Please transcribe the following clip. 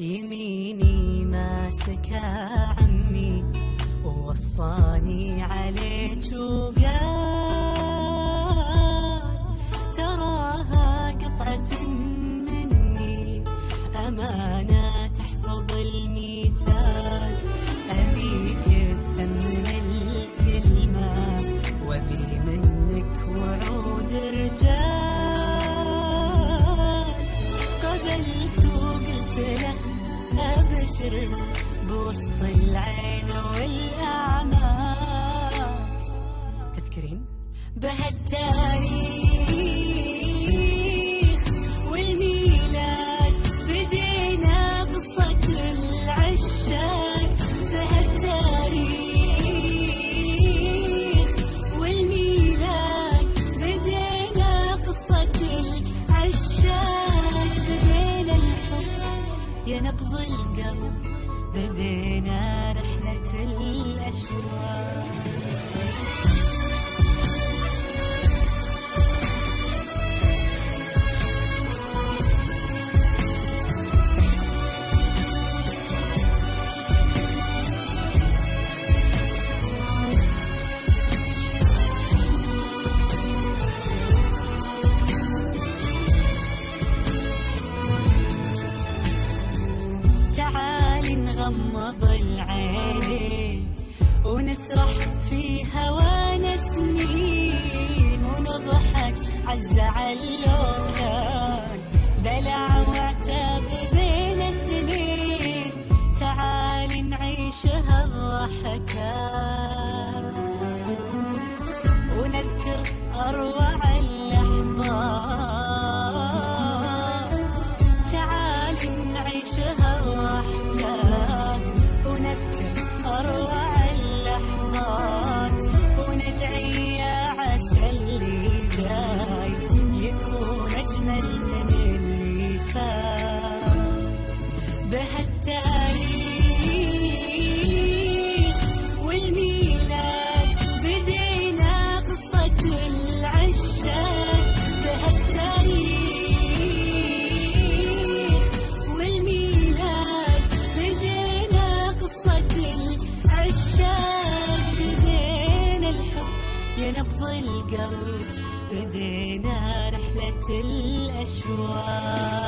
يميني ماسكة عمي ووصاني عليك وقال بوسط العين والأعمال تذكرين بهالتاريخ والميلاد بدينا قصة العشاق. بهالتاريخ والميلاد بدينا قصة العشاق. بدينا الحب يا نبض القلب. بدينا رحلة الأشواق. نغمض العينين ونسرح في هوانا سنين ونضحك عالزعل لو كان دلع وعتاب بين الاثنين تعال نعيش هالضحكات نبض القلب بدينا رحلة الأشواق.